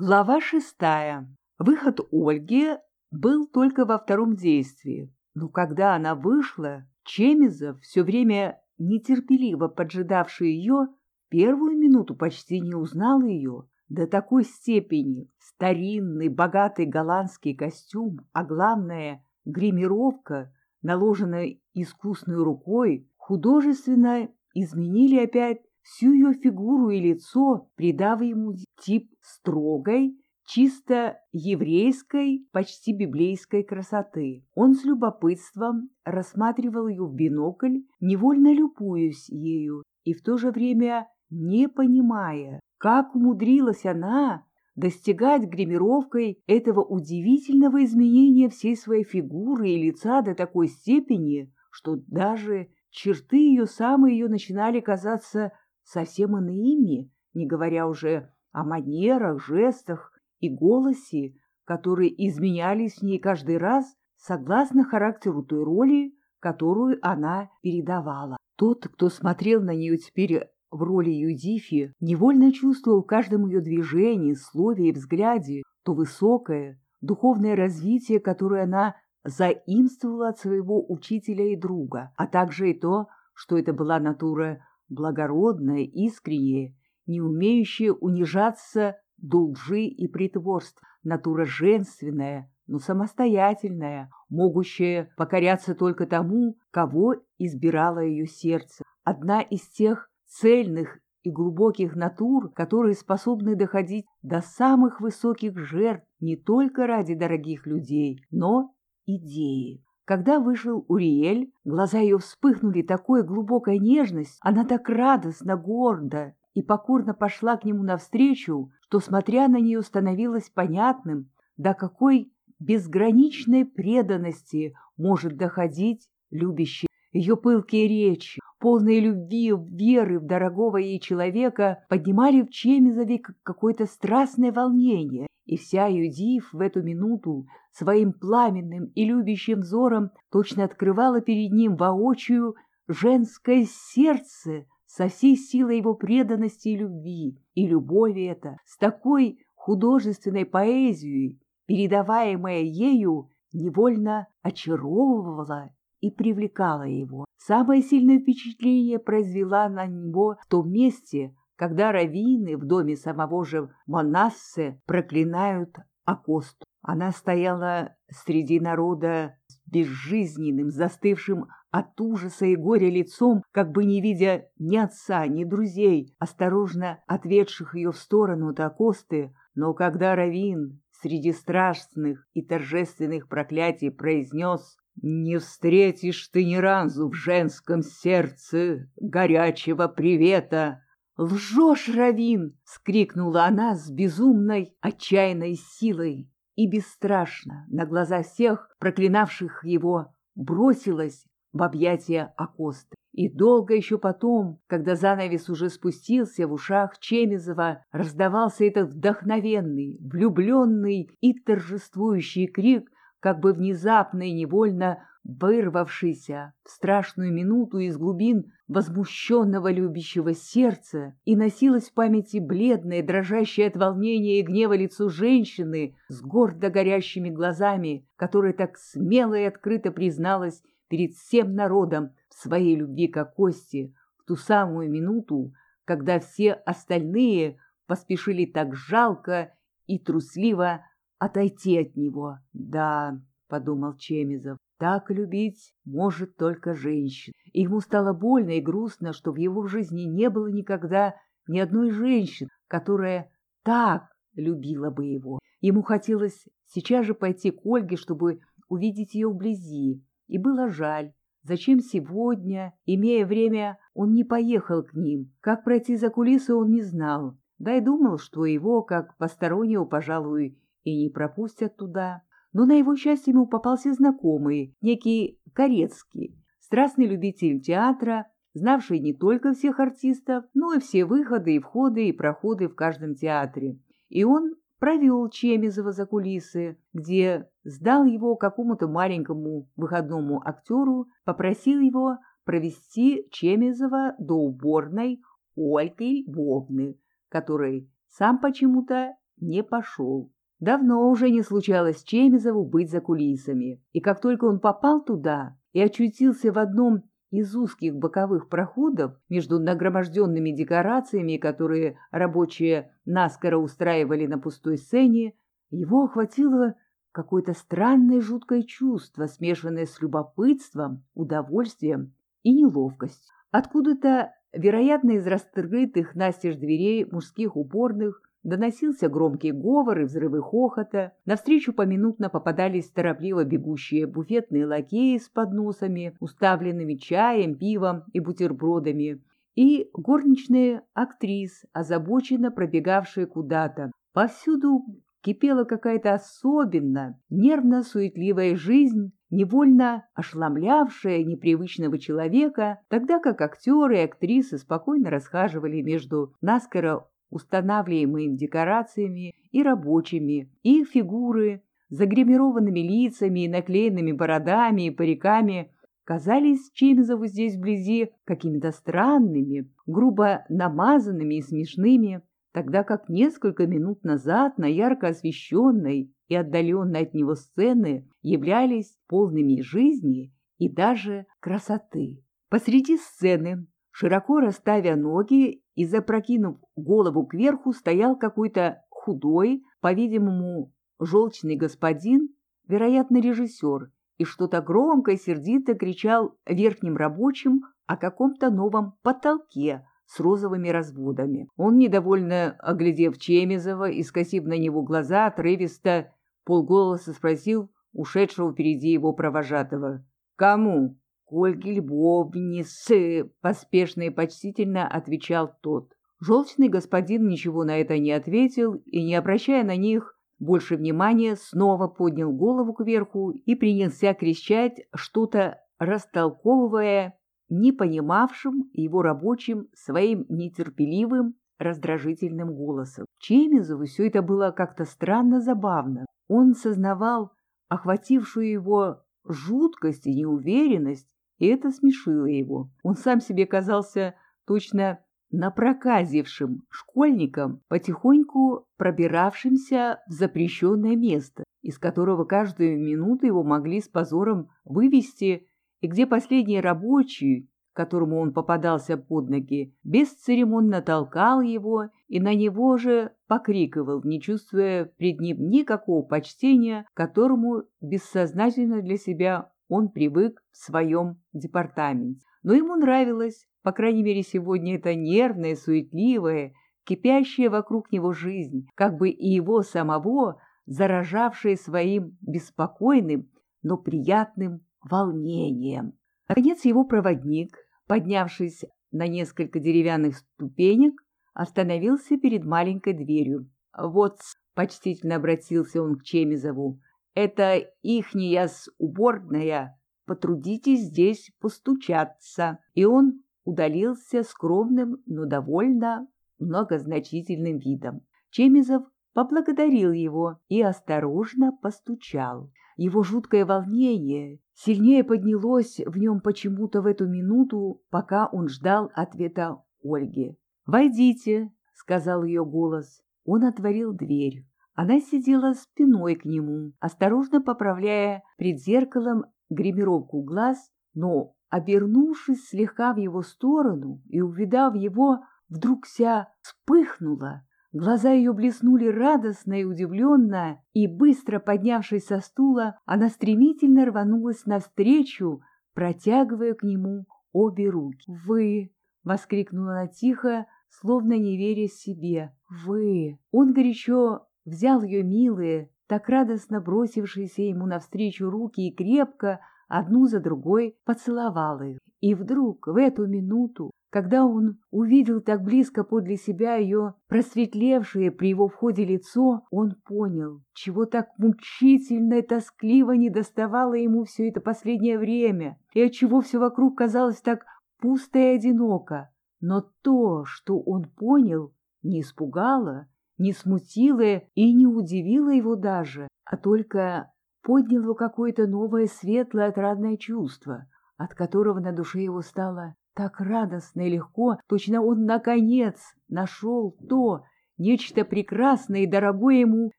Глава шестая. Выход Ольги был только во втором действии, но когда она вышла, Чемизов, все время нетерпеливо поджидавший ее, первую минуту почти не узнал ее. До такой степени старинный, богатый голландский костюм, а главное — гримировка, наложенная искусной рукой, художественно изменили опять всю ее фигуру и лицо, придав ему тип строгой, чисто еврейской, почти библейской красоты. Он с любопытством рассматривал ее в бинокль, невольно любуясь ею, и в то же время не понимая, как умудрилась она достигать гримировкой этого удивительного изменения всей своей фигуры и лица до такой степени, что даже черты ее самые ее начинали казаться совсем иными, не говоря уже о манерах, жестах и голосе, которые изменялись в ней каждый раз согласно характеру той роли, которую она передавала. Тот, кто смотрел на нее теперь в роли Юдифи, невольно чувствовал в каждом ее движении, слове и взгляде то высокое, духовное развитие, которое она заимствовала от своего учителя и друга, а также и то, что это была натура благородная, искренняя, не умеющая унижаться до лжи и притворств, натура женственная, но самостоятельная, могущая покоряться только тому, кого избирало ее сердце. Одна из тех цельных и глубоких натур, которые способны доходить до самых высоких жертв не только ради дорогих людей, но идеи. Когда вышел Уриэль, глаза ее вспыхнули такой глубокой нежность, она так радостно, гордо и покорно пошла к нему навстречу, что, смотря на нее, становилось понятным, до какой безграничной преданности может доходить любящий. Ее пылкие речи, полные любви, веры в дорогого ей человека, поднимали в Чемизове какое-то страстное волнение, и вся Юдив в эту минуту своим пламенным и любящим взором точно открывала перед ним воочию женское сердце со всей силой его преданности и любви. И любовь эта с такой художественной поэзией, передаваемая ею, невольно очаровывала и привлекала его. Самое сильное впечатление произвела на него в том месте, когда раввины в доме самого же Монассе проклинают Акосту. Она стояла среди народа с безжизненным, застывшим от ужаса и горя лицом, как бы не видя ни отца, ни друзей, осторожно отведших ее в сторону от Акосты, но когда Равин среди страшных и торжественных проклятий произнес «Не встретишь ты ни разу в женском сердце горячего привета!» «Лжешь, Равин!» — скрикнула она с безумной, отчаянной силой и бесстрашно, на глаза всех, проклинавших его, бросилась в объятия Акосты. И долго еще потом, когда занавес уже спустился в ушах Чемизова, раздавался этот вдохновенный, влюбленный и торжествующий крик, как бы внезапно и невольно вырвавшийся в страшную минуту из глубин возмущенного любящего сердца, и носилось в памяти бледное, дрожащее от волнения и гнева лицо женщины с гордо горящими глазами, которая так смело и открыто призналась перед всем народом в своей любви к Кости в ту самую минуту, когда все остальные поспешили так жалко и трусливо отойти от него. «Да», — подумал Чемизов, — «так любить может только женщина». И ему стало больно и грустно, что в его жизни не было никогда ни одной женщины, которая так любила бы его. Ему хотелось сейчас же пойти к Ольге, чтобы увидеть ее вблизи, и было жаль, зачем сегодня, имея время, он не поехал к ним. Как пройти за кулисы он не знал, да и думал, что его, как постороннего, пожалуй, и не пропустят туда. Но на его счастье ему попался знакомый, некий Корецкий, страстный любитель театра, знавший не только всех артистов, но и все выходы и входы и проходы в каждом театре. И он провел Чемизова за кулисы, где сдал его какому-то маленькому выходному актеру, попросил его провести Чемизова до уборной Ольги Львовны, которой сам почему-то не пошел. Давно уже не случалось Чемизову быть за кулисами, и как только он попал туда и очутился в одном из узких боковых проходов между нагроможденными декорациями, которые рабочие наскоро устраивали на пустой сцене, его охватило какое-то странное жуткое чувство, смешанное с любопытством, удовольствием и неловкостью. Откуда-то, вероятно, из раскрытых настежь дверей мужских уборных, Доносился громкий говор и взрывы хохота. Навстречу поминутно попадались торопливо бегущие буфетные лакеи с подносами, уставленными чаем, пивом и бутербродами, и горничные актрис, озабоченно пробегавшие куда-то. Повсюду кипела какая-то особенно нервно-суетливая жизнь, невольно ошеломлявшая непривычного человека, тогда как актеры и актрисы спокойно расхаживали между наскоро устанавливаемыми декорациями и рабочими, их фигуры, загримированными лицами и наклеенными бородами и париками казались Чемизову здесь вблизи какими-то странными, грубо намазанными и смешными, тогда как несколько минут назад на ярко освещенной и отдаленной от него сцены являлись полными жизни и даже красоты. Посреди сцены, широко расставя ноги и, запрокинув голову кверху, стоял какой-то худой, по-видимому, желчный господин, вероятно, режиссер, и что-то громко и сердито кричал верхним рабочим о каком-то новом потолке с розовыми разводами. Он, недовольно оглядев Чемизова и скосив на него глаза, отрывисто полголоса спросил ушедшего впереди его провожатого. «Кому?» К Ольге Львовнице, — поспешно и почтительно отвечал тот. Желчный господин ничего на это не ответил и, не обращая на них больше внимания, снова поднял голову кверху и принялся кричать что-то растолковывая не понимавшим его рабочим своим нетерпеливым, раздражительным голосом. Чемизову все это было как-то странно забавно. Он сознавал охватившую его жуткость и неуверенность и это смешило его. Он сам себе казался точно напроказившим школьником, потихоньку пробиравшимся в запрещенное место, из которого каждую минуту его могли с позором вывести, и где последний рабочий, которому он попадался под ноги, бесцеремонно толкал его и на него же покриковал, не чувствуя пред ним никакого почтения, которому бессознательно для себя он привык в своем департаменте. Но ему нравилось, по крайней мере сегодня, эта нервная, суетливая, кипящая вокруг него жизнь, как бы и его самого, заражавшая своим беспокойным, но приятным волнением. Наконец его проводник, поднявшись на несколько деревянных ступенек, остановился перед маленькой дверью. «Вот», — почтительно обратился он к Чемизову, это ихняя-с уборная, потрудитесь здесь постучаться. И он удалился скромным, но довольно многозначительным видом. Чемизов поблагодарил его и осторожно постучал. Его жуткое волнение сильнее поднялось в нем почему-то в эту минуту, пока он ждал ответа Ольги. «Войдите», — сказал ее голос. Он отворил дверь. Она сидела спиной к нему, осторожно поправляя пред зеркалом гримировку глаз, но, обернувшись слегка в его сторону и увидав его, вдруг вся вспыхнула. Глаза ее блеснули радостно и удивленно, и, быстро поднявшись со стула, она стремительно рванулась навстречу, протягивая к нему обе руки. «Вы!» — воскликнула она тихо, словно не веря себе. «Вы!» Он горячо взял ее милые, так радостно бросившиеся ему навстречу руки и крепко, одну за другой, поцеловал их. И вдруг, в эту минуту, когда он увидел так близко подле себя ее просветлевшее при его входе лицо, он понял, чего так мучительно и тоскливо не доставало ему все это последнее время, и отчего все вокруг казалось так пусто и одиноко. Но то, что он понял, не испугало, не смутило и не удивило его даже, а только подняло какое-то новое светлое отрадное чувство, от которого на душе его стало так радостно и легко, точно он, наконец, нашел то нечто прекрасное и дорогое ему,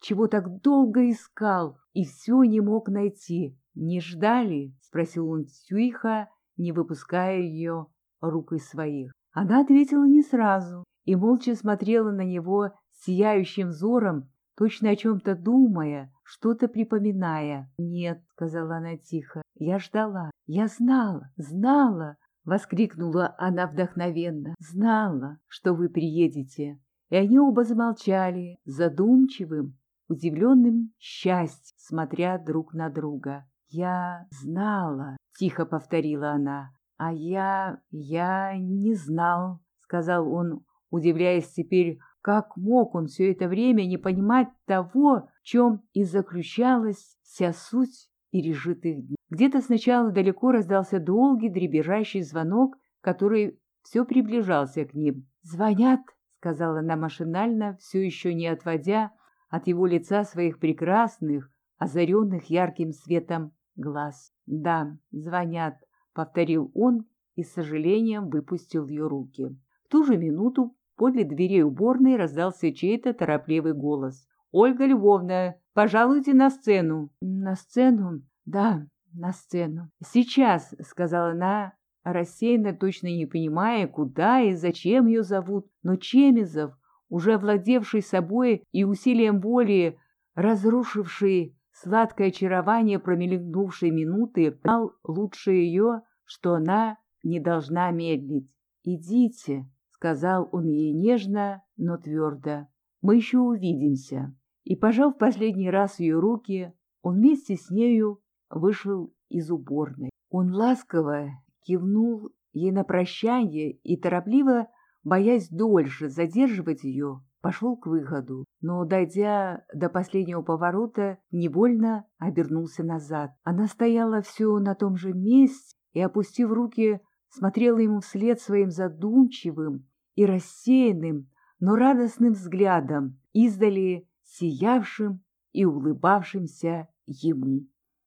чего так долго искал и все не мог найти. «Не ждали?» — спросил он тихо, не выпуская ее рук из своих. Она ответила не сразу и молча смотрела на него сияющим взором, точно о чем-то думая, что-то припоминая. «Нет», — сказала она тихо, — «я ждала, я знала, знала», — воскликнула она вдохновенно, — «знала, что вы приедете». И они оба замолчали, задумчивым, удивленным счастьем, смотря друг на друга. «Я знала», — тихо повторила она, — «а я... я не знал», — сказал он, удивляясь теперь, как мог он все это время не понимать того, в чем и заключалась вся суть пережитых дней. Где-то сначала далеко раздался долгий дребезжащий звонок, который все приближался к ним. «Звонят», — сказала она машинально, все еще не отводя от его лица своих прекрасных, озаренных ярким светом глаз. «Да, звонят», — повторил он и с сожалением выпустил ее руки. В ту же минуту Подле дверей уборной раздался чей-то торопливый голос. «Ольга Львовна, пожалуйте на сцену». «На сцену? Да, на сцену». «Сейчас», — сказала она, рассеянно, точно не понимая, куда и зачем ее зовут. Но Чемизов, уже владевший собой и усилием воли, разрушивший сладкое очарование промелькнувшей минуты, знал лучше ее, что она не должна медлить. «Идите», сказал он ей нежно, но твердо. «Мы еще увидимся». И, пожав последний раз ее руки, он вместе с нею вышел из уборной. Он ласково кивнул ей на прощание и, торопливо, боясь дольше задерживать ее, пошел к выходу, но, дойдя до последнего поворота, невольно обернулся назад. Она стояла все на том же месте и, опустив руки, смотрела ему вслед своим задумчивым и рассеянным, но радостным взглядом, издали сиявшим и улыбавшимся ему.